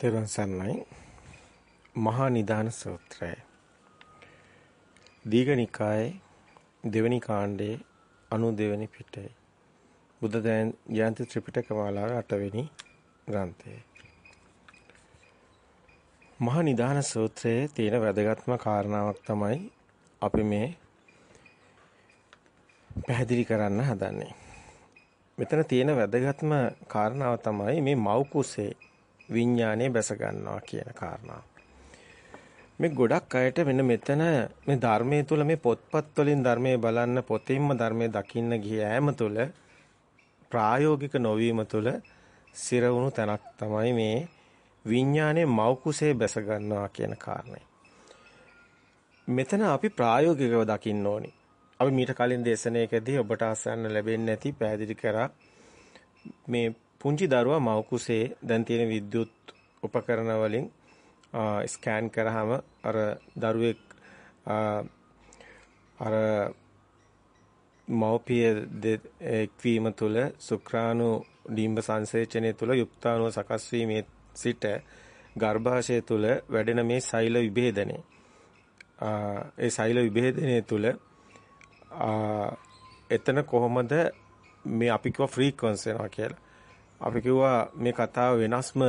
තෙරුවන් සරණයි. මහා නිදාන සූත්‍රය. දීඝනිකායේ දෙවනි කාණ්ඩයේ 92 වෙනි පිටේ. බුද්ධ ජයන්ති ත්‍රිපිටක මාලාවේ 8 වෙනි ග්‍රන්ථය. මහා නිදාන සූත්‍රයේ තියෙන වැදගත්ම කාරණාවක් තමයි අපි මේ පැහැදිලි කරන්න හදන්නේ. මෙතන තියෙන වැදගත්ම කාරණාව තමයි මේ මව් කුසේ විඥානය බැස ගන්නවා කියන කාරණාව. මේ ගොඩක් අයට මෙන්න මෙතන මේ ධර්මයේ තුල මේ පොත්පත් වලින් ධර්මයේ බලන්න පොතින්ම ධර්මයේ දකින්න ගියෑම තුල ප්‍රායෝගික නොවීම තුල සිර වුණු තැනක් තමයි මේ විඥානයේ මව් කුසේ බැස ගන්නවා කියන කාරණය. මෙතන අපි ප්‍රායෝගිකව දකින්න ඕනි. අපි මීට කලින් දේශනාවකදී ඔබට අසන්න ලැබෙන්නේ නැති පැහැදිලි කරා මේ පුංචි දරුවා මව් කුසේ දැන් තියෙන විද්‍යුත් උපකරණ වලින් ස්කෑන් කරාම අර දරුවෙක් අර මව්පිය එක්වීම තුළ ශුක්‍රාණු ඩිම්බ සංසේචනය තුළ යුක්තාණුව සකස් වීමේ සිට ගර්භාෂය තුළ වැඩෙන මේ සෛල විභේදනය. ඒ සෛල විභේදනය තුළ එතන කොහොමද මේ අපි කිව්වා ෆ්‍රීකවන්ස් වෙනවා කියලා. අපි කිව්වා මේ කතාව වෙනස්ම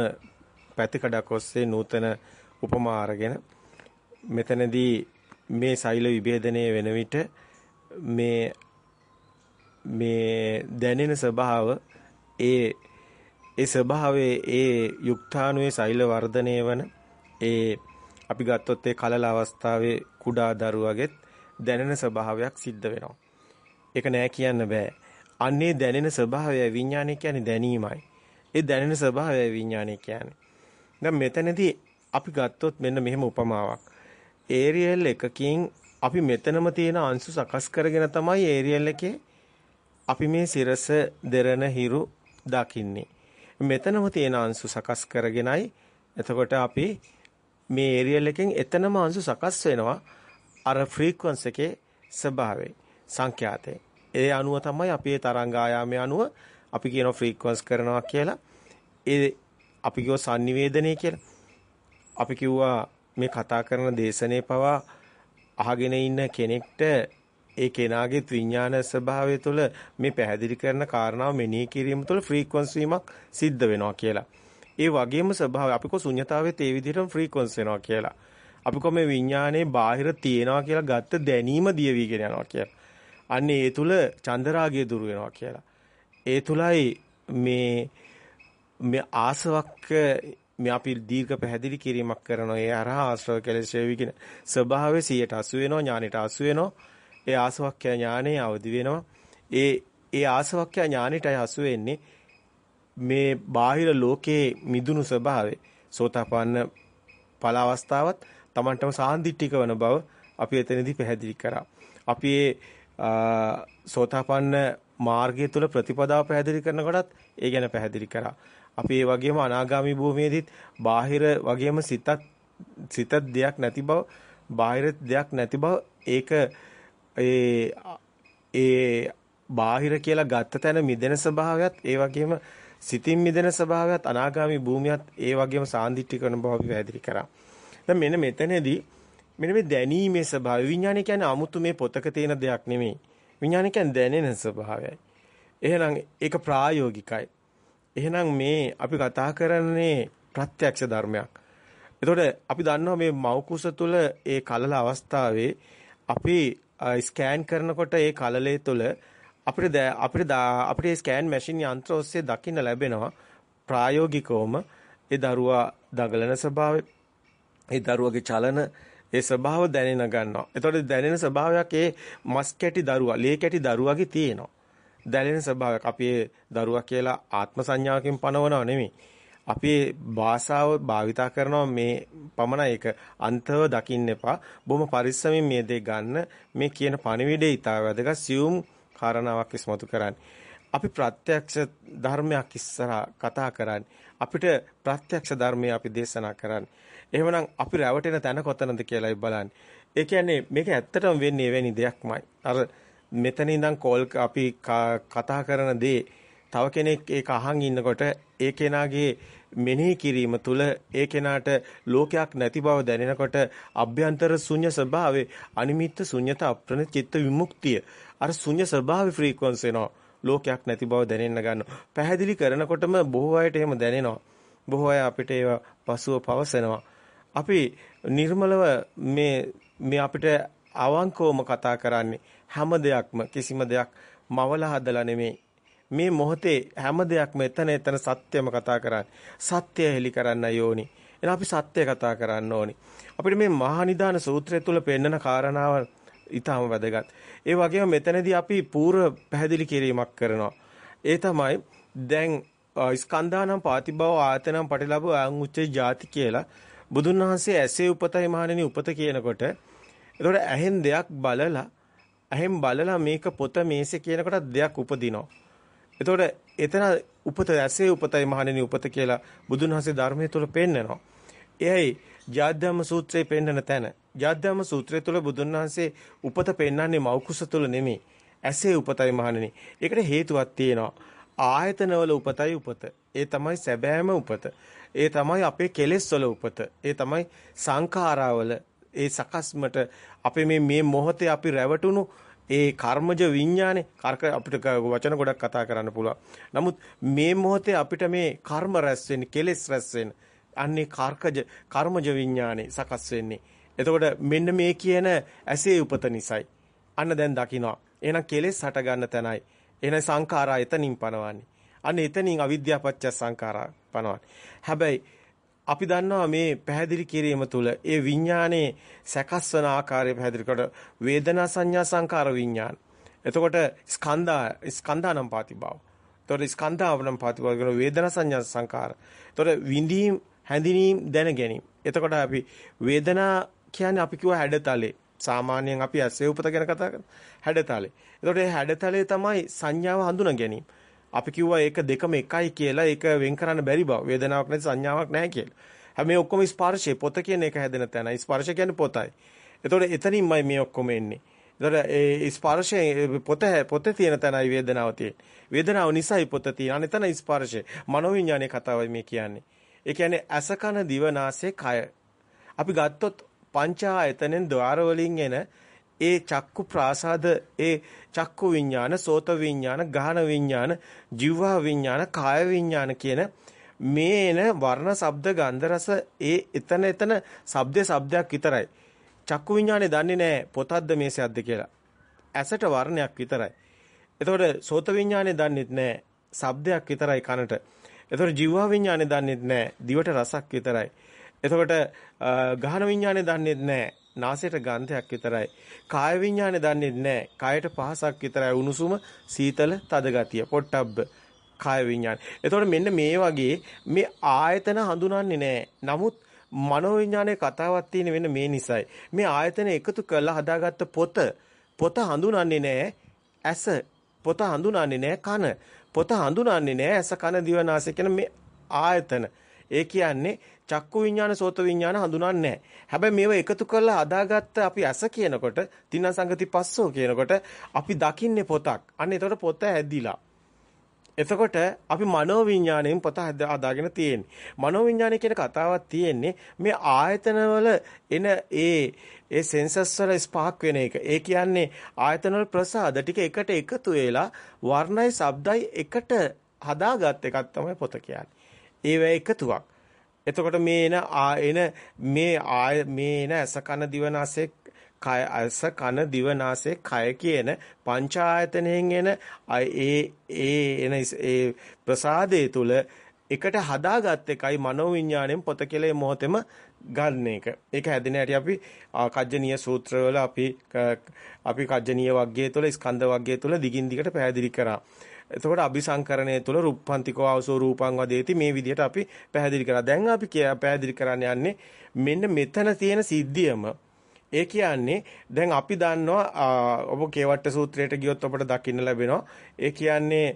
පැතිකඩක් ඔස්සේ නූතන උපමා අරගෙන මෙතනදී මේ සෛල විභේදනයේ වෙන විට මේ මේ දැනෙන ස්වභාව ඒ ඒ ස්වභාවයේ ඒ යුක්තාණුවේ සෛල වර්ධනය වන ඒ අපි ගත්තොත් ඒ කලල අවස්ථාවේ කුඩා දරුවගෙත් දැනෙන ස්වභාවයක් සිද්ධ වෙනවා. ඒක නෑ කියන්න බෑ. අන්නේ දැනෙන ස්වභාවය විඥානය කියන්නේ දැනීමයි. ඒ දැනෙන ස්වභාවය විඥානය කියන්නේ. දැන් මෙතනදී අපි ගත්තොත් මෙන්න මෙහෙම උපමාවක්. ඒරියල් එකකින් අපි මෙතනම තියෙන අංශු සකස් කරගෙන තමයි ඒරියල් එකේ අපි මේ සිරස දෙරණ හිරු දකින්නේ. මෙතනම තියෙන අංශු සකස් කරගෙනයි එතකොට අපි මේ ඒරියල් එකෙන් එතනම අංශු සකස් වෙනවා අර ෆ්‍රීකවන්ස් එකේ ස්වභාවය සංඛ්‍යාතේ ඒ අණුව තමයි අපි තරංග ආයාමයේ අණුව අපි කියන ෆ්‍රීකවන්ස් කරනවා කියලා. ඒ අපි කිව්ව sannivedanaya කියලා. අපි කිව්වා මේ කතා කරන දේශනේ පවා අහගෙන ඉන්න කෙනෙක්ට ඒ කෙනාගේ විඥාන ස්වභාවය තුළ මේ පැහැදිලි කරන කාරණාව මෙනෙහි කිරීම තුළ ෆ්‍රීකවන්ස් වීමක් සිද්ධ වෙනවා කියලා. ඒ වගේම ස්වභාවය අපි කො ශුන්‍යතාවයේ ඒ විදිහටම ෆ්‍රීකවන්ස් වෙනවා කියලා. අපි කො මේ විඥානයේ බාහිර තියෙනවා කියලා ගත්ත දැනීම දිය වීගෙන යනවා කියලා. අන්න ඒ තුල චන්දරාගය දුර වෙනවා කියලා. ඒ තුලයි මේ මේ ආසවක් මේ අපි දීර්ඝ පැහැදිලි කිරීමක් කරනවා. ඒ අරහා ආශ්‍රව කෙලෙස් වේවිගෙන ස්වභාවය 180 වෙනවා ඥානෙට 80 වෙනවා. ඒ ආසවක්ඛ්‍ය ඥානෙ අවදි වෙනවා. ඒ ඒ ආසවක්ඛ්‍ය ඥානෙටයි 80 වෙන්නේ මේ බාහිර ලෝකයේ මිදුණු ස්වභාවය. සෝතාපන්න ඵල අවස්ථාවත් Tamanටම සාන්දිටික වන බව අපි එතනදී පැහැදිලි කරා. අපි සෝතාපන්න මාර්ගය තුල ප්‍රතිපදාව පැහැදිලි කරනකොටත් ඒ ගැන පැහැදිලි කරා. අපි ඒ වගේම අනාගාමි භූමියේදීත් බාහිර වගේම සිතත් සිත දෙයක් නැති බව, බාහිර දෙයක් නැති බව ඒක ඒ ඒ බාහිර කියලා ගත්ත තැන මිදෙන ස්වභාවයත් ඒ වගේම සිතින් මිදෙන ස්වභාවයත් අනාගාමි භූමියත් ඒ වගේම සාන්දිට්ඨි කරන බව අපි පැහැදිලි කරා. දැන් මෙන්න මෙතනදී මෙන්න මේ දැනීමේ ස්වභාවය විඥානය කියන්නේ 아무තු මේ පොතක තියෙන දෙයක් නෙමෙයි. විඥානය කියන්නේ දැනෙන ස්වභාවයයි. එහෙනම් ඒක ප්‍රායෝගිකයි. එහෙනම් මේ අපි කතා කරන්නේ ප්‍රත්‍යක්ෂ ධර්මයක්. එතකොට අපි දන්නවා මේ මෞකුස තුල ඒ කලල අවස්ථාවේ අපි ස්කෑන් කරනකොට ඒ කලලේ තුල අපිට අපිට අපිට ස්කෑන් මැෂින් යන්ත්‍ර ඔස්සේ දකින්න ලැබෙනවා ප්‍රායෝගිකවම ඒ දරුවා දඟලන ස්වභාවය ඒ දරුවගේ චලන ඒ ස්වභාව දැනෙන ගන්නවා. එතකොට දැනෙන ස්වභාවයක් ඒ මස් කැටි දරුවා, ලේ කැටි දරුවාගේ තියෙනවා. දැනෙන ස්වභාවයක් අපි ඒ දරුවා කියලා ආත්ම සංඥාවකින් පනවනව නෙමෙයි. අපි භාෂාව භාවිතා කරනවා මේ පමණ ඒක අන්තව දකින්න එපා. බොහොම පරිස්සමින් මේ දේ ගන්න. මේ කියන පණිවිඩය ඊට වැදගත් සියුම් කාරණාවක් ඉස්මතු කරන්නේ. අපි ප්‍රත්‍යක්ෂ ධර්මයක් ඉස්සරහා කතා කරන්නේ. අපිට ප්‍රත්‍යක්ෂ ධර්මය අපි දේශනා කරන්නේ. එහෙමනම් අපි රැවටෙන තැන කොතනද කියලායි බලන්නේ. ඒ කියන්නේ මේක ඇත්තටම වෙන්නේ එවැනි දෙයක්මයි. අර මෙතන ඉඳන් කෝල් අපි කතා කරන දේ තව කෙනෙක් ඒක අහන් ඉන්නකොට ඒ කෙනාගේ මෙනෙහි කිරීම තුළ ඒ කෙනාට ලෝකයක් නැති බව දැනෙනකොට අභ්‍යන්තර ශුන්‍ය ස්වභාවයේ අනිමිත්ත ශුන්‍යත අප්‍රණ චිත්ත විමුක්තිය අර ශුන්‍ය ස්වභාවයේ ෆ්‍රීකවන්ස් එනවා ලෝකයක් නැති බව දැනෙන්න ගන්නවා පැහැදිලි කරනකොටම බොහෝ අයට එහෙම දැනෙනවා බොහෝ අය අපිට ඒවා පසුව පවසනවා අපි නිර්මලව මේ මේ අපිට අවංකවම කතා කරන්නේ හැම දෙයක්ම කිසිම දෙයක් මවලා හදලා නෙමෙයි මේ මොහොතේ හැම දෙයක්ම එතන එතන සත්‍යම කතා කරන්නේ. සත්‍ය හෙලි කරන්න යෝනි. එහෙනම් අපි සත්‍ය කතා කරන්න ඕනි. අපිට මේ මහා නිදාන සූත්‍රය තුල පෙන්නන කාරණාව ඊටම වැදගත්. ඒ වගේම මෙතනදී අපි පූර්ව පැහැදිලි කිරීමක් කරනවා. ඒ තමයි දැන් ස්කන්ධානම් පාතිභව ආයතනම් පටිලබ අං උච්චේ ಜಾති කියලා බුදුන් වහන්සේ ඇසේ උපතයි මහණෙනි උපත කියනකොට එතකොට ඇහෙන් දෙයක් බලලා ඇහෙන් බලලා මේක පොත මේසේ කියනකොට දෙයක් උපදිනවා. එතකොට එතන උපත ඇසේ උපතයි මහණෙනි උපත කියලා බුදුන් වහන්සේ ධර්මයේ තුල පෙන්නනවා. එයයි ජාද්‍යම සූත්‍රයේ පෙන්නන තැන. ජාද්‍යම සූත්‍රය තුල බුදුන් වහන්සේ උපත පෙන්වන්නේ මෞකුස තුල නෙමෙයි. ඇසේ උපතයි මහණෙනි. ඒකට හේතුවක් තියෙනවා. ආයතනවල උපතයි උපත. ඒ තමයි සැබෑම උපත. ඒ තමයි අපේ කෙලෙස් වල උපත. ඒ තමයි සංඛාරාවල ඒ සකස්මට අපේ මේ මේ මොහොතේ අපි රැවටුණු ඒ කර්මජ විඥානේ කර්ක අපිට වචන ගොඩක් කතා කරන්න පුළුවන්. නමුත් මේ මොහොතේ අපිට මේ කර්ම රැස් වෙන්නේ, කෙලෙස් රැස් වෙන්නේ. අන්නේ කර්කජ කර්මජ විඥානේ සකස් වෙන්නේ. එතකොට මෙන්න මේ කියන ඇසේ උපත නිසයි. අන්න දැන් දකිනවා. එහෙනම් කෙලෙස් හට ගන්න තැනයි. එහෙනම් සංඛාරා එතනින් පනවන්නේ. අන්න එතනින් අවිද්‍යාපච්ච සංඛාරා පනවන්නේ. හැබැයි අපි දන්නවා මේ පැහැදිලි කිරීම තුළ ඒ විඥානයේ සැකස්වන ආකාරය පැහැදිලි කොට වේදනා සංඥා සංකාර විඥාන. එතකොට ස්කන්ධා ස්කන්ධානම් පාතිභාව. එතකොට ස්කන්ධාවනම් පාතිභාව කියන වේදනා සංඥා සංකාර. එතකොට විඳීම් හැඳිනීම් දැන ගැනීම. එතකොට අපි වේදනා කියන්නේ අපි කිව්ව හැඩතලේ. සාමාන්‍යයෙන් අපි ඇසේ උපත ගැන කතා කරන හැඩතලේ. එතකොට මේ හැඩතලේ තමයි සංඥාව හඳුනා ගැනීම. අපි කිව්වා ඒක දෙකම එකයි කියලා ඒක වෙන් කරන්න බැරි බව. වේදනාවක් නැති සංඥාවක් නැහැ කියලා. හැබැයි ඔක්කොම ස්පර්ශය පොත කියන එක හැදෙන තැන. ස්පර්ශ කියන්නේ පොතයි. එතකොට එතනින්මයි මේ ඔක්කොම එන්නේ. එතකොට ඒ ස්පර්ශයේ පොත පොතේ තියෙන තැනයි වේදනාව තියෙන්නේ. වේදනාව නිසායි පොත තියෙන්නේ. එතන ස්පර්ශය. මනෝවිඤ්ඤාණයේ කතාවයි මේ කියන්නේ. ඒ කියන්නේ අස කන දිව නාසය කය. අපි ගත්තොත් පංච ආයතනෙන් ద్వාර වලින් එන ඒ චක්කු ප්‍රාසාද ඒ චක්කු විඥාන, සෝත විඥාන, ගාහන විඥාන, ජීවා විඥාන, කාය විඥාන කියන මේ එන වර්ණ, ශබ්ද, ගන්ධ, රස ඒ එතන එතන ශබ්දේ ශබ්දයක් විතරයි. චක්කු විඥානේ දන්නේ නැහැ පොතක්ද මේසයක්ද කියලා. ඇසට වර්ණයක් විතරයි. එතකොට සෝත විඥානේ දන්නේත් නැහැ ශබ්දයක් විතරයි කනට. එතකොට ජීවා විඥානේ දන්නේත් නැහැ දිවට රසක් විතරයි. එතකොට ගහන විඥානේ දන්නේත් නැහැ නාසයට ගන්ධයක් විතරයි. කාය විඥානේ දන්නේ නැහැ. කායට පහසක් විතරයි. උණුසුම, සීතල, තද ගතිය. පොට්ටබ්බ කාය විඥාන. එතකොට මෙන්න මේ වගේ මේ ආයතන හඳුනන්නේ නැහැ. නමුත් මනෝ විඥානයේ කතාවක් තියෙන වෙන මේ නිසයි. මේ ආයතන එකතු කරලා හදාගත්ත පොත පොත හඳුනන්නේ නැහැ. ඇස පොත හඳුනන්නේ නැහැ කන. පොත හඳුනන්නේ නැහැ ඇස කන දිව නාසය කියන මේ ආයතන. ඒ කියන්නේ චක්කු විඥාන සෝත විඥාන හඳුනන්නේ නැහැ. හැබැයි මේව එකතු කරලා හදාගත්ත අපි ඇස කියනකොට තින්න සංගති පස්සෝ කියනකොට අපි දකින්නේ පොතක්. අන්න එතකොට පොත හැදිලා. එතකොට අපි මනෝවිඤ්ඤාණයෙන් පොත හදාගෙන තියෙන්නේ. මනෝවිඤ්ඤාණය කියන කතාවක් තියෙන්නේ මේ ආයතනවල එන ඒ ඒ සෙන්සස් වල ස්පාක් වෙන එක. ඒ කියන්නේ ආයතනවල ප්‍රසාද ටික එකට එකතු වෙලා වර්ණයි ශබ්දයි එකට හදාගත් එකක් තමයි පොත කියන්නේ. ඒව එකතුවක්. එතකොට මේ එන එන මේ ආය මේ එන අස කන දිවනාසය කය අස කන දිවනාසය කය කියන පංච ආයතනයෙන් එන ඒ ඒ එන ඒ ප්‍රසාදයේ තුල එකට හදාගත් එකයි මනෝවිඤ්ඤාණයෙන් පොත කියලා මොහොතෙම ගන්න එක. ඒක හැදෙන හැටි අපි කජ්ජනීය සූත්‍රවල අපි අපි කජ්ජනීය වර්ගයේ තුල ස්කන්ධ වර්ගයේ තුල දිගින් දිගට පැහැදිලි කරා. එතකොට අபிසංකරණය තුළ රුප්පන්තිකෝ ආවසෝ රූපං වදේති මේ විදිහට අපි පැහැදිලි කරා. දැන් අපි පැහැදිලි කරන්න යන්නේ මෙන්න මෙතන තියෙන සිද්ධියම ඒ කියන්නේ දැන් අපි දන්නවා ඔබ කේවට්ට සූත්‍රයට ගියොත් අපට දකින්න ලැබෙනවා. ඒ කියන්නේ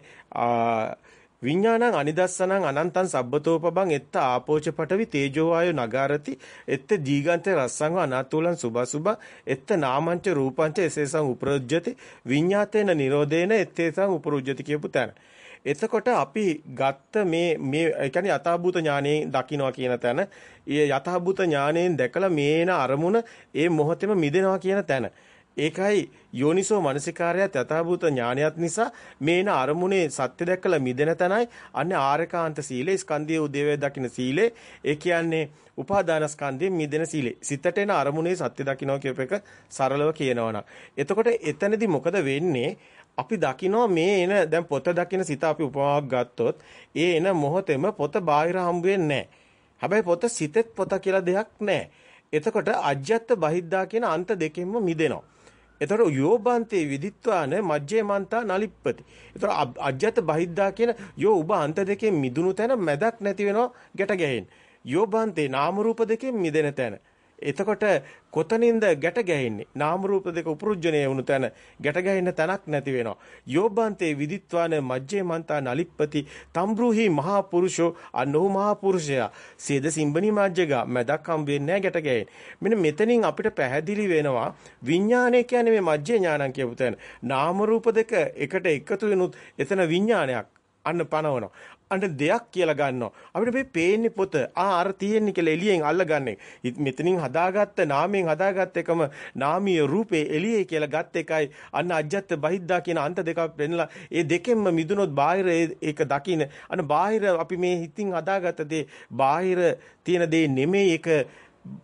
විඥානං අනිදස්සනං අනන්තං සබ්බතෝපබං එත්ත ආපෝච පටවි තේජෝ වායෝ නගාරති එත්ත දීගන්ත රස්සං අනාතුලං සුබසුබ එත්ත නාමංච රූපංච එසේසං උපරොජ්ජති විඤ්ඤාතේන නිරෝධේන එත්තේසං උපරොජ්ජති කියපු තැන. එතකොට අපි ගත්ත මේ මේ ඒ කියන්නේ යථාභූත ඥානයෙන් දකින්නවා කියන තැන, ඒ යථාභූත ඥානයෙන් දැකලා මේන අරමුණ ඒ මොහොතේම මිදෙනවා කියන තැන. ඒකයි යෝනිසෝ මනසිකාරයත් යථාභූත ඥානයත් නිසා මේන අරමුණේ සත්‍ය දැකලා මිදෙන තැනයි. අන්නේ ආරකාන්ත සීලේ ස්කන්ධයේ උදේවේ දකින්න සීලේ ඒ කියන්නේ උපාදාන ස්කන්ධයෙන් මිදෙන සීලේ සිතට එන අරමුණේ සත්‍ය දකින්න කියප එක සරලව කියනවනම් එතකොට එතනදී මොකද වෙන්නේ? අපි දකිනවා මේ එන දැන් පොත දකින්න සිත අපි උපමාවක් ගත්තොත් ඒ එන මොහොතේම පොත බාහිර හම්බ වෙන්නේ හැබැයි පොත සිතෙත් පොත කියලා දෙයක් නැහැ. එතකොට අජ්‍යත්ත බහිද්දා කියන අන්ත දෙකෙන්ම මිදෙනවා. එතකොට යෝබන්තේ විදිත්වාන මජ්ජේ මන්තා නලිප්පති. එතකොට අජ්‍යත බහිද්දා කියන යෝ උබ අන්ත දෙකෙන් මිදුණු තැන මැදක් නැති වෙනවා ගැට ගැහෙන්න. යෝබන්තේ නාම රූප දෙකෙන් මිදෙන තැන. එතකොට කොතනින්ද ගැට ගැහෙන්නේ? නාම රූප දෙක උපරුජ්ජණය වුණු තැන ගැට ගැහෙන්න තැනක් නැති වෙනවා. යෝබන්තේ විදිත්වාන මජ්ජේ මන්තා නලිප්පති තම්බ්‍රුහි මහා පුරුෂෝ අනෝ මහා පුරුෂයා. සේද සිම්බනි මජ්ජගා මැදක් හම් වෙන්නේ ගැට ගැහෙන්නේ. මෙන්න මෙතනින් අපිට පැහැදිලි වෙනවා විඥානය කියන්නේ මේ මජ්ජේ ඥානං කියපු තැන. නාම රූප දෙක එකට එකතු වෙනුත් එතන විඥානයක් අන්න පනවනවා. අන්න දෙයක් කියලා ගන්නවා. අපිට මේ පේන්නේ පොත. ආ අර තියෙන්නේ කියලා එළියෙන් අල්ලගන්නේ. මෙතනින් හදාගත්ත නාමයෙන් හදාගත්ත එකම නාමීය රූපේ එළියේ කියලා ගත් එකයි අන්න අජ්ජත් බහිද්දා කියන අන්ත දෙකක් වෙන්නලා ඒ දෙකෙන්ම මිදුනොත් බාහිර ඒක දකින්න. අන්න බාහිර අපි මේ හිතින් හදාගත්ත දේ බාහිර තියෙන දේ නෙමෙයි ඒක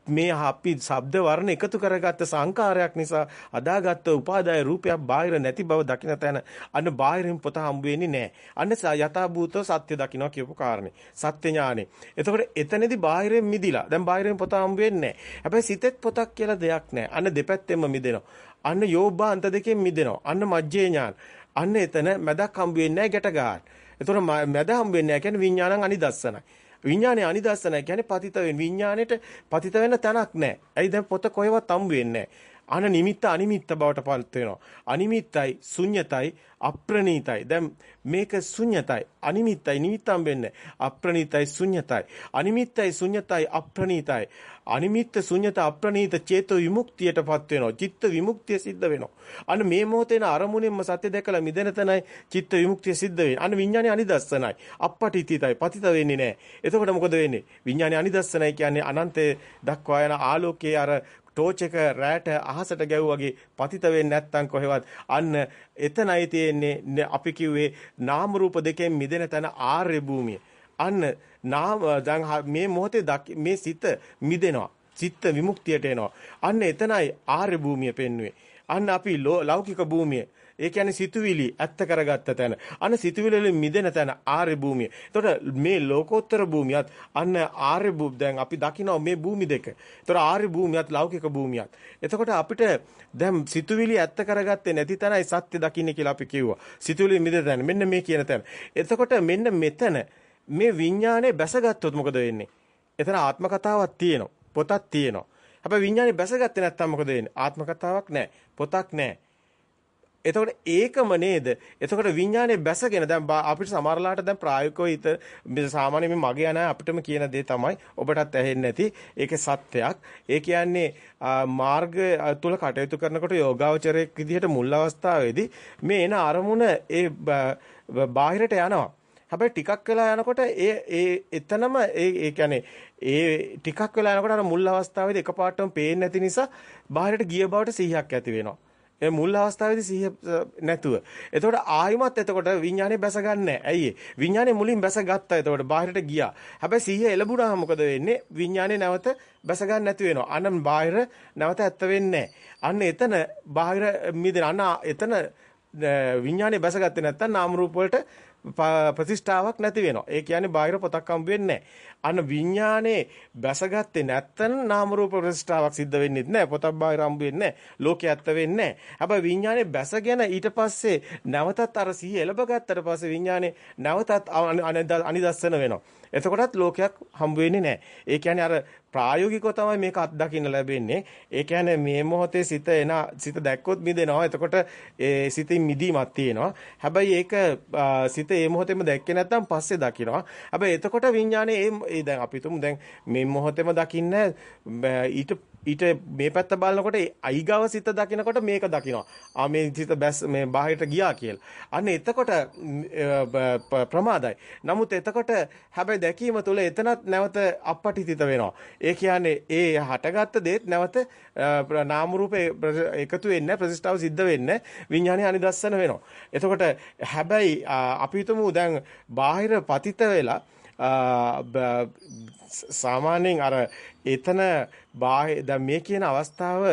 මේ අපි ශබ්ද වර්ණ එකතු කරගත්ත සංකාරයක් නිසා අදාගත්ත උපාදාය රූපයක් බාහිර නැති බව දකින තැන අන්න බාහිරින් පොත හම්බ වෙන්නේ නැහැ. අන්න යථාභූත සත්‍ය දකින්නවා කියපු කාරණේ. සත්‍ය ඥානෙ. එතකොට එතනදී බාහිරින් මිදිලා. දැන් බාහිරින් පොත හම්බ වෙන්නේ නැහැ. හැබැයි සිතෙත් පොතක් කියලා දෙයක් නැහැ. අන්න දෙපැත්තෙම මිදෙනවා. අන්න යෝබා අන්ත දෙකෙන් මිදෙනවා. අන්න මජ්ජේ ඥාන. අන්න එතන මැදක් හම්බ වෙන්නේ නැහැ ගැට ගන්න. එතකොට මැද හම්බ වෙන්නේ නැහැ කියන්නේ විඥානං අනිදස්සනයි. විඥානේ අනිදස්සනයි කියන්නේ පතිත වෙන විඥාණයට පතිත වෙන්න තැනක් නැහැ. ඇයි දැන් පොත කොහෙවත් හම්බ වෙන්නේ නැහැ. අන නිමිත්ත අනිමිත්ත බවට පත් වෙනවා. අනිමිත්තයි ශුන්්‍යතයි අප්‍රණීතයි. දැන් මේක ශුන්්‍යතයි. අනිමිත්තයි නිමිත්තම් වෙන්නේ. අප්‍රණීතයි ශුන්්‍යතයි. අනිමිත්තයි ශුන්්‍යතයි අප්‍රණීතයි. අනිමිත්ත ශුන්්‍යත අප්‍රණීත චේතෝ විමුක්තියටපත් වෙනවා. චිත්ත විමුක්තිය සිද්ධ වෙනවා. අන්න මේ මොහොතේන අරමුණෙන්ම සත්‍ය දැකලා මිදෙන තැනයි චිත්ත විමුක්තිය සිද්ධ වෙන්නේ. අන්න විඥානේ අනිදස්සනයි. අපපටිතිතයි. පතිත වෙන්නේ නැහැ. එතකොට මොකද වෙන්නේ? විඥානේ අනිදස්සනයි කියන්නේ අනන්තයේ දක්වා යන ආලෝකයේ අර ටෝච් එක රැට අහසට ගැව්වාගේ පතිත වෙන්නේ නැත්තම් කොහෙවත් අන්න එතනයි තියෙන්නේ අපි කිව්වේ නාම රූප දෙකෙන් මිදෙන තැන ආර්ය භූමිය. අන්න නාම දැන් මේ මොහොතේ මේ සිත මිදෙනවා. චිත්ත විමුක්තියට එනවා. අන්න එතනයි ආර්ය භූමිය පෙන්වුවේ. අන්න අපි ලෞකික භූමිය ඒ කියන්නේ සිතුවිලි ඇත්ත කරගත්ත තැන. අන්න සිතුවිලි වලින් මිදෙන තැන ආර්ය භූමිය. එතකොට මේ ලෝකෝත්තර භූමියත් අන්න ආර්ය භූම දැන් අපි දකිනවා මේ භූමි දෙක. එතකොට ආර්ය භූමියත් ලෞකික භූමියත්. එතකොට අපිට දැන් සිතුවිලි ඇත්ත කරගත්තේ නැති තැනයි සත්‍ය දකින්නේ කියලා අපි කිව්වා. සිතුවිලි මිදෙන තැන. මෙන්න මේ කියන තැන. එතකොට මෙන්න මෙතන මේ විඥානේ බැසගත්තොත් මොකද වෙන්නේ? එතන ආත්ම කතාවක් තියෙනවා. පොතක් තියෙනවා. හැබැයි විඥානේ බැසගත්තේ නැත්නම් මොකද වෙන්නේ? ආත්ම කතාවක් නැහැ. පොතක් නැහැ. එතකොට ඒකම නේද? එතකොට විඥානේ බැසගෙන දැන් අපිට සමහරලාට දැන් ප්‍රායෝගිකව හිත සාමාන්‍ය මේ මගේ යන අපිටම කියන දේ තමයි ඔබටත් ඇහෙන්නේ නැති ඒකේ සත්‍යයක්. ඒ කියන්නේ මාර්ග තුල කටයුතු කරනකොට යෝගාවචරයක් විදිහට මුල් අවස්ථාවේදී මේ එන අරමුණ ඒ බාහිරට යනවා. හැබැයි ටිකක් වෙලා යනකොට ඒ ඒ එතනම ඒ ඒ කියන්නේ ඒ ටිකක් වෙලා යනකොට අර මුල් අවස්ථාවේදී එකපාරටම පේන්නේ නැති නිසා බාහිරට ගිය බවට සිහියක් ඇති වෙනවා. ඒ මුල් අවස්ථාවේදී සිහිය නැතුව. එතකොට ආයිමත් එතකොට විඥානේ බැසගන්නේ ඇයි විඥානේ මුලින් බැසගත්තා. එතකොට බාහිරට ගියා. හැබැයි සිහිය එළඹුණාම මොකද වෙන්නේ? විඥානේ නැවත බැසගන්න නැති වෙනවා. අන්න බාහිර නැවත ඇත්ත වෙන්නේ අන්න එතන බාහිර මිදෙන අන්න එතන විඥානේ බැසගත්තේ නැත්නම් නාම රූප වලට ප්‍රතිෂ්ඨාවක් නැති වෙනවා. ඒ කියන්නේ බාහිර පොතක් හම්බ වෙන්නේ නැහැ. අන්න විඥානේ බැසගත්තේ නැත්තම් නාම රූප ප්‍රතිෂ්ඨාවක් සිද්ධ වෙන්නේ නැහැ. පොතක් බාහිර හම්බ වෙන්නේ නැහැ. ලෝකේ ඇත්ත වෙන්නේ නැහැ. හැබැයි විඥානේ බැසගෙන ඊට පස්සේ නැවතත් අර සිහිය එළඹ ගත්තට පස්සේ විඥානේ නැවතත් අනිදස්සන වෙනවා. එතකොටත් ලෝකයක් හම්බ වෙන්නේ නැහැ. ඒ කියන්නේ අර ප්‍රායෝගිකව තමයි මේක අත්දකින්න ලැබෙන්නේ. ඒ කියන්නේ මේ මොහොතේ සිත එන සිත දැක්කොත් මිදෙනවා. එතකොට ඒ සිතින් මිදීමක් තියෙනවා. හැබැයි ඒක සිත මේ මොහොතේම දැක්කේ නැත්නම් පස්සේ දකිනවා. හැබැයි එතකොට විඥානේ ඒ දැන් අපි තුමු දැන් මේ මොහොතේම දකින්න ඊට ඊට මේ පැත්ත බලනකොට අයිගව සිත දකිනකොට මේක දකිනවා. ආ මේ සිත බැස් මේ බාහිරට ගියා කියලා. අන්න එතකොට ප්‍රමාදයි. නමුත් එතකොට හැබැයි දැකීම තුළ එතනත් නැවත අපපටිතිත වෙනවා. ඒ කියන්නේ ඒ හටගත්ත දේත් නැවත නාම රූපේ එකතු වෙන්නේ ප්‍රතිස්ථාව සිද්ධ වෙන්නේ විඥානය අනිදස්සන වෙනවා. එතකොට හැබැයි අපි හිතමු දැන් බාහිර පතිත වෙලා සාමාන්‍යයෙන් අර එතන දැන් මේ කියන අවස්ථාව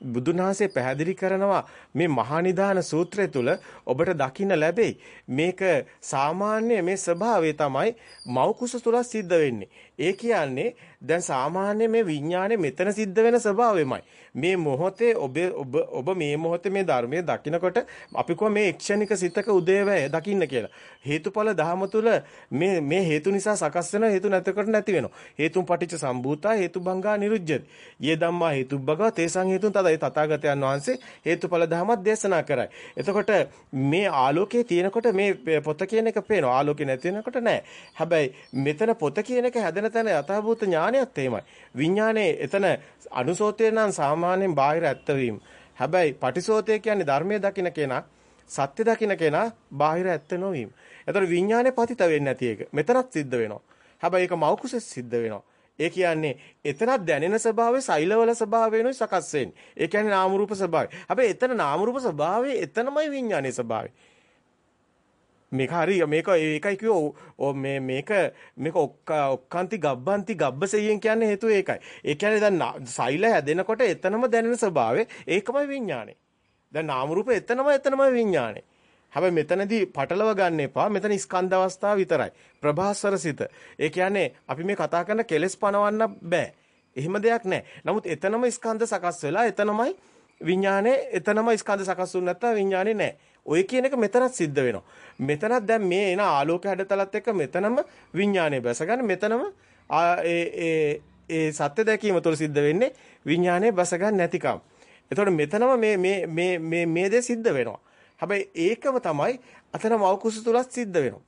බුදුන් වහන්සේ පැහැදිලි කරනවා මේ මහා නිදාන සූත්‍රය තුල ඔබට දකින්න ලැබෙයි මේක සාමාන්‍ය මේ ස්වභාවය තමයි මෞකුස තුල සිද්ධ වෙන්නේ ඒ කියන්නේ දැන් සාමාන්‍ය මේ විඥානේ මෙතන සිද්ධ වෙන ස්වභාවයමයි මේ මොහොතේ ඔබ ඔබ ඔබ මේ මොහොතේ මේ ධර්මයේ දකිනකොට අපි කො මේ ක්ෂණික සිතක උදේවැය දකින්න කියලා. හේතුඵල ධහම තුල මේ මේ හේතු නිසා සකස් වෙන හේතු නැතකොට නැති වෙනවා. හේතුන් පටිච්ච සම්භූතා හේතුබංගා නිරුජ්ජති. යේ ධම්මා හේතුබ්බගා තේසං හේතුන් තදයි තථාගතයන් වහන්සේ හේතුඵල ධහමත් දේශනා කරයි. එතකොට මේ ආලෝකයේ තියෙනකොට මේ පොත කියන එක පේනවා. ආලෝකේ නැති වෙනකොට නෑ. හැබැයි මෙතන පොත කියන එක හැදෙන තැන යථාභූත ඥානයත් එහෙමයි. විඥානේ එතන අනුසෝතේ නම් සාම සාමාන්‍යයෙන් බාහිර ඇත්ත වීම. හැබැයි පටිසෝතය කියන්නේ ධර්මයේ දකින්න කෙනා, සත්‍ය දකින්න කෙනා බාහිර ඇත්ත නොවීම. එතකොට විඥානේ පතිත වෙන්නේ නැති එක. මෙතනත් සිද්ධ වෙනවා. හැබැයි ඒක මෞකුසෙත් සිද්ධ වෙනවා. ඒ කියන්නේ එතනත් දැනෙන ස්වභාවය සෛලවල ස්වභාවයනොයි සකස් වෙන්නේ. ඒ කියන්නේ නාම රූප ස්වභාවය. හැබැයි එතන නාම රූප ස්වභාවය එතනමයි විඥානයේ ස්වභාවය. මේක හරි මේක ඒකයි කිව්ව මේ මේක මේක ඔක්කාන්ති ගබ්බන්ති ගබ්බසෙයියෙන් කියන්නේ හේතුව ඒකයි. ඒ කියන්නේ දැන් සෛල හැදෙනකොට එතනම දැනෙන ස්වභාවය ඒකමයි විඥානේ. දැන් නාම රූප එතනම එතනමයි විඥානේ. හැබැයි මෙතනදී පටලව ගන්න එපා. මෙතන ස්කන්ධ අවස්ථාව විතරයි. ප්‍රභාස්වර සිත. ඒ කියන්නේ අපි මේ කතා කරන කෙලෙස් පනවන්න බෑ. එහෙම දෙයක් නැහැ. නමුත් එතනම ස්කන්ධ සකස් වෙලා එතනමයි විඥානේ එතනම ස්කන්ධ සකස් වුනේ නැත්තම් විඥානේ නැහැ. ඔය කියන එක මෙතනත් සිද්ධ වෙනවා. මෙතනත් දැන් මේ එන ආලෝක හැඩතලත් එක්ක මෙතනම විඥානය බැස ගන්න මෙතනම ඒ ඒ ඒ සත්‍ය දැකීම තුළ සිද්ධ වෙන්නේ විඥානය බැස ගන්න නැතිකම. එතකොට මෙතනම මේ මේ මේ මේ මේ දේ සිද්ධ වෙනවා. හැබැයි ඒකම තමයි අතන මෞකුස තුලත් සිද්ධ වෙනවා.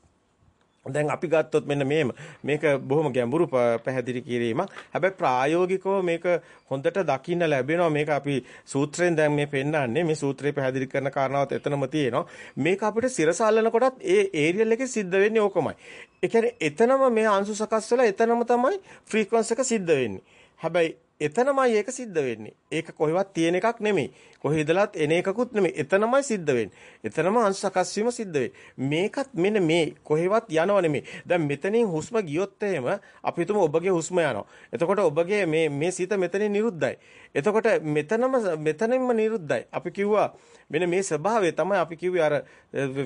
දැන් අපි ගත්තොත් මෙන්න මේම මේක බොහොම ගැඹුරු පැහැදිලි කිරීමක්. හැබැයි ප්‍රායෝගිකව මේක හොඳට දකින්න ලැබෙනවා. මේක අපි සූත්‍රයෙන් දැන් මේ පෙන්නන්නේ. මේ සූත්‍රය පැහැදිලි කරන කාරණාවත් එතනම තියෙනවා. මේක අපිට සිරසල්ලන කොටත් ඒ ඒරියල් එකේ සිද්ධ වෙන්නේ ඕකමයි. ඒ කියන්නේ එතනම මේ අංශු සකස් වෙලා එතනම තමයි ෆ්‍රීකවන්ස් එක සිද්ධ වෙන්නේ. හැබැයි එතනමයි ඒක සිද්ධ වෙන්නේ. ඒක කොහෙවත් තියෙන එකක් නෙමෙයි. කොහේ ඉඳලත් එන එකකුත් නෙමෙයි. එතනමයි සිද්ධ වෙන්නේ. එතනම අංශ සකස් වීම සිද්ධ වෙන්නේ. මේකත් මෙන්න මේ කොහෙවත් යනව නෙමෙයි. දැන් මෙතනින් හුස්ම ගියොත් එහෙම අපි හිතමු ඔබගේ හුස්ම යනවා. එතකොට ඔබගේ මේ මේ සිත මෙතනින් නිරුද්ධයි. එතකොට මෙතනම මෙතනින්ම නිරුද්ධයි. අපි කිව්වා මෙන්න මේ ස්වභාවය තමයි අපි කිව්වේ අර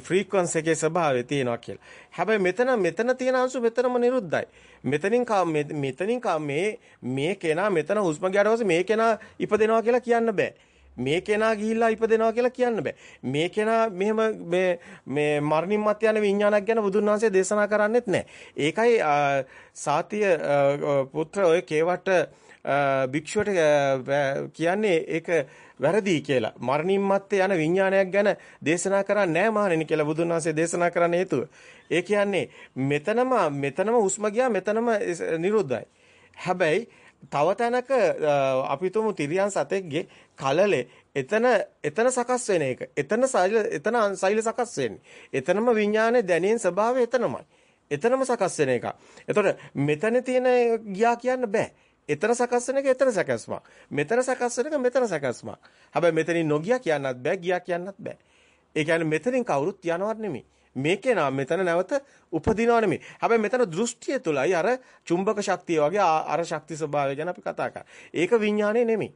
ෆ්‍රීකවන්ස් එකේ ස්වභාවය තියෙනවා කියලා. හැබැයි මෙතන මෙතන තියෙන අංශු මෙතනම නිරුද්ධයි. මෙතනින් මෙතනින් මේ මේ කෙනා මෙතන හුස්ම ගියාට පස්සේ මේ කෙනා ඉපදෙනවා කියලා කියන්න බෑ. මේ කෙනා ගිහිල්ලා ඉපදෙනවා කියලා කියන්න බෑ. මේ කෙනා මෙහෙම මේ මේ මරණින් මත් යන විඥානයක් ගැන බුදුන් වහන්සේ දේශනා කරන්නේත් නැහැ. ඒකයි සාතිය පුත්‍ර ඔය කේවට භික්ෂුවට කියන්නේ ඒක වැරදි කියලා. මරණින් මත්තේ යන විඥානයක් ගැන දේශනා කරන්නේ නැහැ මහණෙනි කියලා බුදුන් වහන්සේ දේශනා කරන්න හේතුව. ඒ කියන්නේ මෙතනම මෙතනම හුස්ම ගියා මෙතනම නිරුද්ධයි. හැබැයි තව තැනක අපි තුමු තිරියන් සතෙක්ගේ කලලේ එතන එතන සකස් වෙන එක. එතන සෛල එතන සෛල සකස් වෙන්නේ. එතනම විඥානයේ දැනීම් ස්වභාවය එතනමයි. එතනම සකස් වෙන එක. එතකොට මෙතන තියෙන ගියා කියන්න බෑ. එතන සකස් වෙන එක එතන සකස්මක්. මෙතන සකස් වෙන එක මෙතන සකස්මක්. හැබැයි මෙතනින් නොගියා කියන්නත් බෑ, ගියා කියන්නත් බෑ. ඒ කියන්නේ මෙතනින් කවුරුත් යනවත් නෙමෙයි. මේකේ නා මෙතන නැවත උපදිනව නෙමෙයි. හැබැයි මෙතන දෘෂ්ටිය තුලයි අර චුම්බක ශක්තිය වගේ අර ශක්ති ස්වභාවය ගැන අපි කතා කරා. ඒක විඥානේ නෙමෙයි.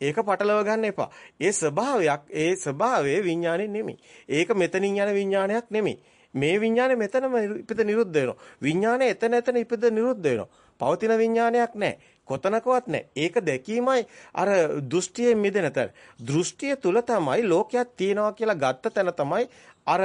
ඒක පටලව ගන්න එපා. ඒ ස්වභාවයක් ඒ ස්වභාවයේ විඥානේ නෙමෙයි. ඒක මෙතනින් යන විඥානයක් නෙමෙයි. මේ විඥානේ මෙතනම ඉපද නිරුද්ධ වෙනවා. විඥානේ එතන එතන ඉපද නිරුද්ධ වෙනවා. පවතින විඥානයක් නැහැ. කොතනකවත් නැහැ. ඒක දැකීමයි අර දෘෂ්ටියෙන් මිදෙන තැන. දෘෂ්ටිය තුල තමයි ලෝකයක් තියෙනවා කියලා ගත්ත තැන තමයි අර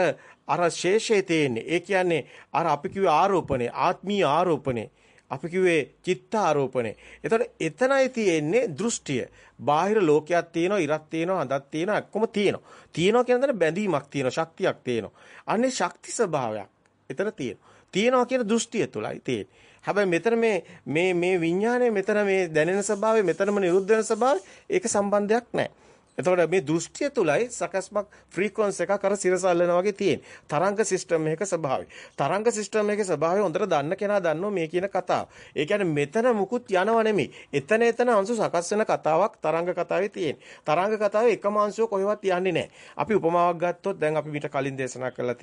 අර ශේෂයේ තියෙන්නේ. ඒ කියන්නේ අර අපි කිව්වේ ආරෝපණය, ආත්මීය ආරෝපණය. අපි කිව්වේ චිත්ත ආරෝපණය. එතකොට එතනයි තියෙන්නේ දෘෂ්ටිය. බාහිර ලෝකයක් තියෙනවා, ඉරක් තියෙනවා, හඳක් තියෙනවා, ඔක්කොම තියෙනවා. තියෙනවා කියන දේ බැඳීමක් තියෙනවා, ශක්තියක් තියෙනවා. අන්නේ ශක්ති ස්වභාවයක් එතන තියෙනවා. තියෙනවා කියන දෘෂ්ටිය තුලයි තියෙන්නේ. හැබැයි මෙතන මේ මේ මේ විඥානය මෙතන මේ දැනෙන ස්වභාවය මෙතනම නිරුද්ධ වෙන ස්වභාවය ඒක සම්බන්ධයක් නැහැ. එතකොට මේ දෘෂ්ටිය තුලයි සකස්මක් ෆ්‍රීකවන්ස් එකක් අර සිරසල්ලන වගේ තියෙන. තරංග සිස්ටම් එකක ස්වභාවය. තරංග සිස්ටම් එකේ ස්වභාවය හොඳට දන්න කෙනා දන්නවා මේ කියන කතාව. ඒ කියන්නේ මෙතන මුකුත් යනව නෙමෙයි. එතන එතන අංශු සකස් වෙන කතාවක් තරංග කතාවේ තියෙන. තරංග කතාවේ එකම අංශුව කොහෙවත් යන්නේ නැහැ. අපි උපමාවක් ගත්තොත් දැන් අපි මීට කලින් දේශනා කළා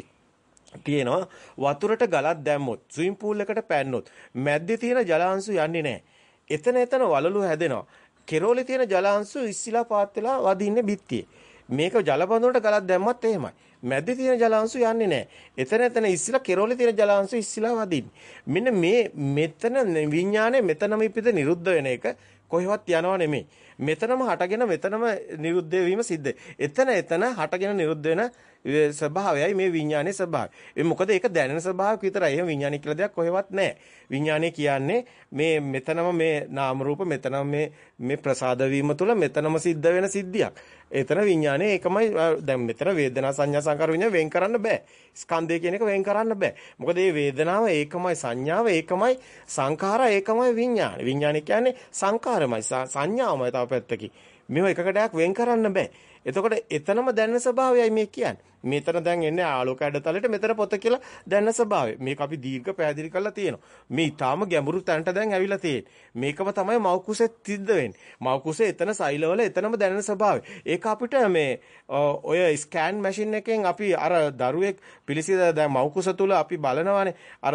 තියෙනවා වතුරට ගලක් දැම්මොත් ස්විම් පූල් එකට පැන්නොත් මැද්දේ තියෙන ජලාංශු යන්නේ නැහැ. එතන එතන වලලු හැදෙනවා. කෙරෝලේ තියෙන ජලාංශු ඉස්සිලා පාත් වෙලා වදින්නේ බිත්තියේ. මේක ජලබඳුනට ගලක් දැම්මත් එහෙමයි. මැද්දේ තියෙන ජලාංශු යන්නේ නැහැ. එතන එතන ඉස්සිලා කෙරෝලේ තියෙන ජලාංශු ඉස්සිලා වදින්නේ. මෙන්න මේ මෙතන විඥානේ මෙතනම ඉපිද නිරුද්ධ වෙන එක කොහෙවත් යනව නෙමෙයි. මෙතනම හටගෙන මෙතනම නිරුද්ධ වීම සිද්ධ. එතන එතන හටගෙන නිරුද්ධ වෙන ස්වභාවයයි මේ විඥානයේ ස්වභාවය. ඒ මොකද ඒක දැනෙන ස්වභාවයක් විතරයි. එහෙම විඥානය කියලා දෙයක් කොහෙවත් නැහැ. විඥානය කියන්නේ මේ මෙතනම මේ නාම රූප මෙතනම මේ මේ ප්‍රසාද වීම තුළ මෙතනම සිද්ධ වෙන සිද්ධියක්. එතන විඥානයේ ඒකමයි දැන් මෙතන වේදනා සංඥා සංකාර විඥාන වෙන් කරන්න බෑ. ස්කන්ධය කියන එක වෙන් කරන්න බෑ. මොකද මේ වේදනාව ඒකමයි සංඥාව ඒකමයි සංඛාරා ඒකමයි විඥාන. විඥානය කියන්නේ සංඛාරමයි සංඥාවමයි තව පැත්තකින්. මේව එකකටයක් වෙන් කරන්න බෑ. එතකොට එතනම දැනෙන ස්වභාවයයි මේ කියන්නේ. මෙතන දැන් එන්නේ ආලෝක ඇඩතලෙට මෙතන පොත කියලා දැනන ස්වභාවය. මේක අපි දීර්ඝ පැහැදිලි කරලා තියෙනවා. මේ ඊටාම ගැඹුරු තැනට දැන් ඇවිල්ලා තියෙන්නේ. මේකම තමයි මෞකුසෙත් සිද්ධ වෙන්නේ. මෞකුසේ එතන සෛලවල එතනම දැනෙන ස්වභාවය. ඒක අපිට මේ ඔය ස්කෑන් මැෂින් එකෙන් අපි අර දරුවෙක් පිළිසිඳ දැන් මෞකුස තුල අපි බලනවානේ. අර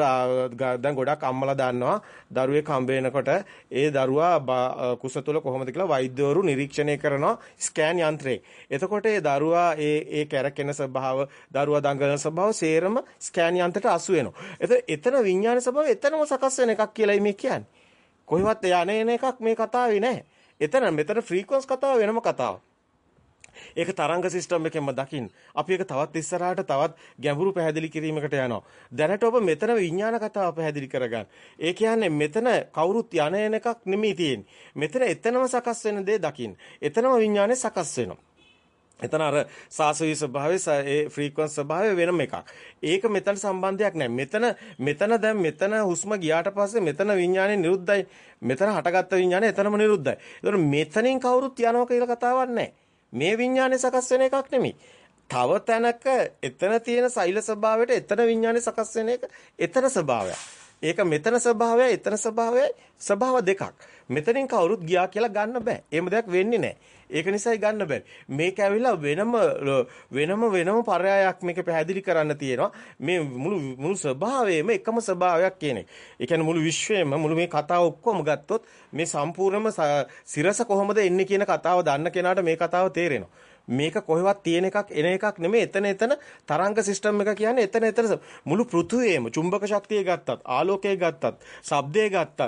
දැන් ගොඩක් අම්මලා දන්නවා දරුවෙක් හම්බ වෙනකොට ඒ දරුවා කුස තුල කොහොමද කියලා වෛද්‍යවරු නිරීක්ෂණය කරනවා ස්කෑන් යන්ත්‍රයෙන්. එතකොට ඒ දරුවා ඒ ඒ කැරකෙන ස්වභාව, දරුවා දඟලන ස්වභාව සේරම ස්කෑන් යන්ත්‍රයට අසු වෙනවා. එතකොට එතන විඥාන ස්වභාවය එතනම සකස් වෙන එකක් කියලායි මේ කියන්නේ. කොහෙවත් යන්නේ එකක් මේ කතාවේ නැහැ. එතන මෙතන ෆ්‍රීකවන්ස් කතාව වෙනම කතාවක්. ඒක තරංග සිස්ටම් එකෙන්ම දකින්න. අපි ඒක තවත් ඉස්සරහට තවත් ගැඹුරු පැහැදිලි කිරීමකට යනවා. දැනට ඔබ මෙතන විඥාන කතාව පැහැදිලි කරගන්න. ඒ කියන්නේ මෙතන කවුරුත් යන එන එකක් නෙමෙයි තියෙන්නේ. මෙතන එතනම සකස් වෙන දේ දකින්න. එතනම විඥානේ සකස් වෙනවා. එතන අර සාසවි ස්වභාවය ඒ ෆ්‍රීකවන්ස් ස්වභාවය වෙනම එකක්. ඒක මෙතන සම්බන්ධයක් නැහැ. මෙතන මෙතන දැන් මෙතන හුස්ම ගියාට පස්සේ මෙතන විඥානේ නිරුද්ධයි. මෙතන හටගත්ත විඥානේ එතනම නිරුද්ධයි. ඒතකොට මෙතනින් කවුරුත් යනවා කියලා කතාවක් නැහැ. මේ විඥානේ සකස් වෙන එකක් නෙමෙයි. තව තැනක එතන තියෙන සෛල ස්වභාවයට එතන විඥානේ සකස් වෙන එක එතන ස්වභාවයක්. ඒක මෙතන ස්වභාවය එතන ස්වභාවය ස්වභාව දෙකක්. මෙතනින් කවුරුත් ගියා කියලා ගන්න බෑ. එහෙම දෙයක් වෙන්නේ නැහැ. ඒක නිසායි ගන්න බැරි. මේක ඇවිල්ලා වෙනම වෙනම වෙනම පරයයක් මේක පැහැදිලි කරන්න තියෙනවා. මේ මුළු මුළු ස්වභාවයේම එකම ස්වභාවයක් කියන එක. ඒ කියන්නේ මුළු විශ්වයේම මුළු මේ කතාව ඔක්කොම ගත්තොත් මේ සම්පූර්ණම සිරස කොහොමද එන්නේ කියන කතාව දන්න කෙනාට මේ කතාව තේරෙනවා. මේක කොහෙවත් තියෙන එකක් එන එකක් නෙමෙයි. එතන එතන තරංග සිස්ටම් එක කියන්නේ එතන එතන මුළු පෘථුවියේම චුම්බක ශක්තිය ගත්තත් ආලෝකය ගත්තත් ශබ්දය ගත්තත්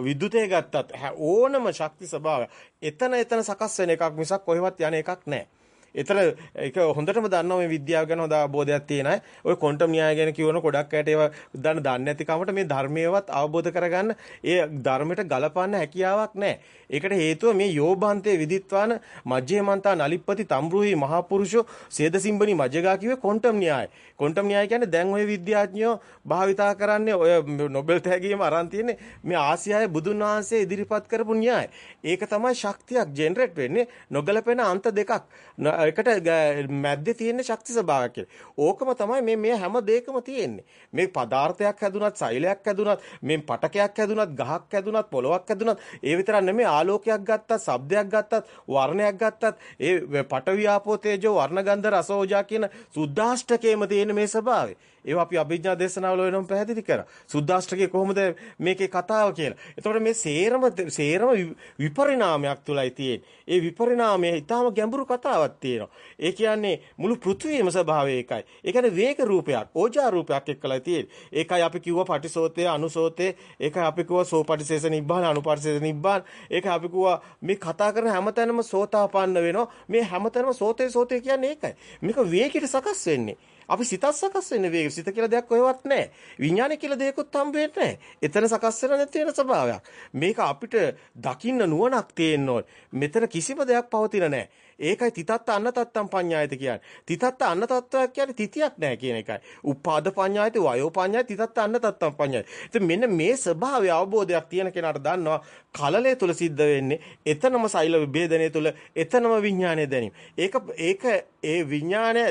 විදුලිතය ගත්තත් ඕනම ශක්ති ස්වභාවය එතන එතන සකස් වෙන එකක් මිසක් කොහෙවත් යන එකක් නැහැ. එතන ඒක හොඳටම දන්නවා මේ විද්‍යාව ගැන හොඳ අවබෝධයක් තියෙන අය. ඔය ක්වොන්ටම් න්‍යාය ගැන කියවන ගොඩක් අයට ඒවා දන්න දන්නේ නැති කමට මේ ධර්මයේවත් අවබෝධ කරගන්න ඒ ධර්මයට ගලපන්න හැකියාවක් නැහැ. ඒකට හේතුව මේ යෝබාන්තේ විදිත්වාන මජ්ජේමන්තා නලිප්පති තම්රුහි මහා පුරුෂෝ සේදසිම්බනි මජ්ජගා කිව්වේ ක්වොන්ටම් න්‍යාය. ක්වොන්ටම් න්‍යාය කියන්නේ දැන් ওই විද්‍යාඥයෝ භාවිතා කරන්නේ ඔය නොබෙල් තෑගියම අරන් තියෙන්නේ මේ ආසියාවේ බුදුන් වහන්සේ ඉදිරිපත් කරපු න්‍යාය. ඒක තමයි ශක්තියක් ජෙනරේට් වෙන්නේ නොගලපෙන අන්ත දෙකක්. එකට මැද්දේ තියෙන ශක්ති ස්වභාවයක් කියලා. ඕකම තමයි මේ මේ හැම දෙයකම තියෙන්නේ. මේ පදාර්ථයක් හැදුනත්, සෛලයක් හැදුනත්, මේ පටකයක් හැදුනත්, ගහක් හැදුනත්, පොලොවක් හැදුනත්, ඒ විතරක් නෙමෙයි ආලෝකයක් ගත්තත්, ශබ්දයක් ගත්තත්, වර්ණයක් ගත්තත්, ඒ පටවියාපෝ තේජෝ වර්ණගන්ධ රසෝජා කියන සුද්ධාෂ්ටකයේම තියෙන මේ ස්වභාවය. ඒවා අපි අභිඥා දේශනාවල වෙනම පැහැදිලි කරා. සුද්දාෂ්ටකයේ කොහොමද මේකේ කතාව කියලා. එතකොට මේ සේරම සේරම විපරිණාමයක් තුලයි තියෙන්නේ. ඒ විපරිණාමය ඊටාම ගැඹුරු කතාවක් තියෙනවා. ඒ කියන්නේ මුළු පෘථුවියම ස්වභාවය ඒකයි. ඒ කියන්නේ වේග රූපයක්, ඕජා රූපයක් එක්කලා තියෙන්නේ. ඒකයි අපි කිව්වා පටිසෝතේ, අනුසෝතේ, ඒකයි අපි කිව්වා සෝපටිසේස නිබ්බාන, අනුපටිසේස නිබ්බාන. ඒකයි අපි කිව්වා මේ කතා කරන හැමතැනම සෝතාපන්න වෙනවා. මේ හැමතැනම සෝතේ සෝතේ කියන්නේ ඒකයි. මේක වේගයට සකස් වෙන්නේ. අපි සිතත් සකස් වෙන්නේ වේග. සිත කියලා දෙයක් කොහෙවත් නැහැ. විඥානය කියලා දෙයක්වත් හම්බ වෙන්නේ නැහැ. එතන සකස් වෙලා නැති වෙන ස්වභාවයක්. මේක අපිට දකින්න නුවණක් තියෙන්න ඕනේ. මෙතන කිසිම දෙයක් පවතින නැහැ. ඒකයි තිතත්ත අන්නතත්තම් පඤ්ඤායත කියන්නේ. තිතත්ත අන්නතත්වයක් කියන්නේ තිතියක් නැහැ කියන එකයි. උපාද පඤ්ඤායත වයෝ පඤ්ඤායත තිතත්ත අන්නතත්තම් පඤ්ඤායත. ඉතින් මෙන්න මේ ස්වභාවය අවබෝධයක් තියෙන කෙනාට දන්නවා කලලය තුල සිද්ධ වෙන්නේ එතනම සෛල විභේදනය තුල එතනම විඥානය දැනීම. ඒක ඒක ඒ විඥානය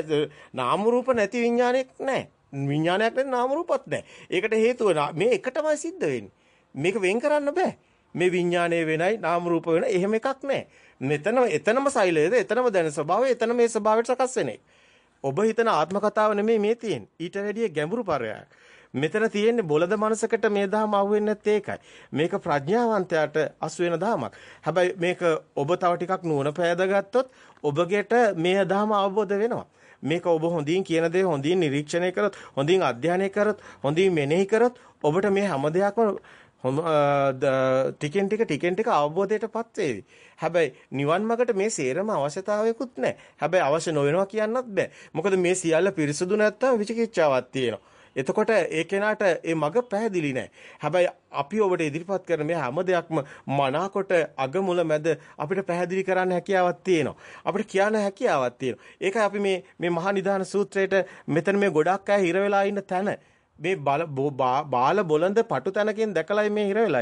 නාම රූප නැති විඥානයක් නැහැ. විඥානයක් නැති නාම රූපත් නැහැ. ඒකට හේතුව මේ එකටමයි සිද්ධ වෙන්නේ. මේක වෙන් කරන්න බෑ. මේ විඥානය වෙනයි නාම රූප වෙන එහෙම එකක් නැහැ. මෙතන එතනම සෛලයද එතනම දැන ස්වභාවය එතන මේ ස්වභාවයට සකස් වෙන ඔබ හිතන ආත්ම කතාව නෙමෙයි මේ තියෙන්නේ. ඊට වැඩිය ගැඹුරු පරයක්. මෙතන තියෙන්නේ බොළඳ මනසකට මේ දහම අහුවෙන්නේ නැත්තේ ඒකයි. මේක ප්‍රඥාවන්තයාට අසු වෙන දහමක්. හැබැයි මේක ඔබ තව ටිකක් නුවණ පෑදගත්තොත් ඔබගෙට මේ දහම අවබෝධ වෙනවා. මේක ඔබ හොඳින් කියන දේ හොඳින් නිරීක්ෂණය කරොත් හොඳින් අධ්‍යයනය කරොත් හොඳින් මෙනෙහි කරොත් ඔබට මේ හැම දෙයක්ම ටිකෙන් ටික ටිකෙන් ටික අවබෝධයටපත් වේවි. හැබැයි නිවන් මාර්ගට මේ සේරම අවශ්‍යතාවයකුත් නැහැ. හැබැයි අවශ්‍ය නොවෙනවා කියන්නත් බෑ. මොකද මේ සියල්ල පිරිසුදු නැත්තම් විචිකිච්ඡාවක් තියෙනවා. එතකොට ඒ කෙනාට ඒ මග පැහැදිලි නැහැ. හැබැයි අපි ඔබට ඉදිරිපත් කරන මේ හැම දෙයක්ම මනාකොට අග මුල මැද අපිට පැහැදිලි කරන්න හැකියාවක් තියෙනවා. අපිට කියන්න හැකියාවක් තියෙනවා. ඒකයි අපි මේ මේ මහා නිදාන සූත්‍රයේට මෙතන මේ ගොඩක් අය හිර වෙලා ඉන්න තැන මේ බාල බොලඳ පටු තැනකින් දැකලායි මේ හිර වෙලා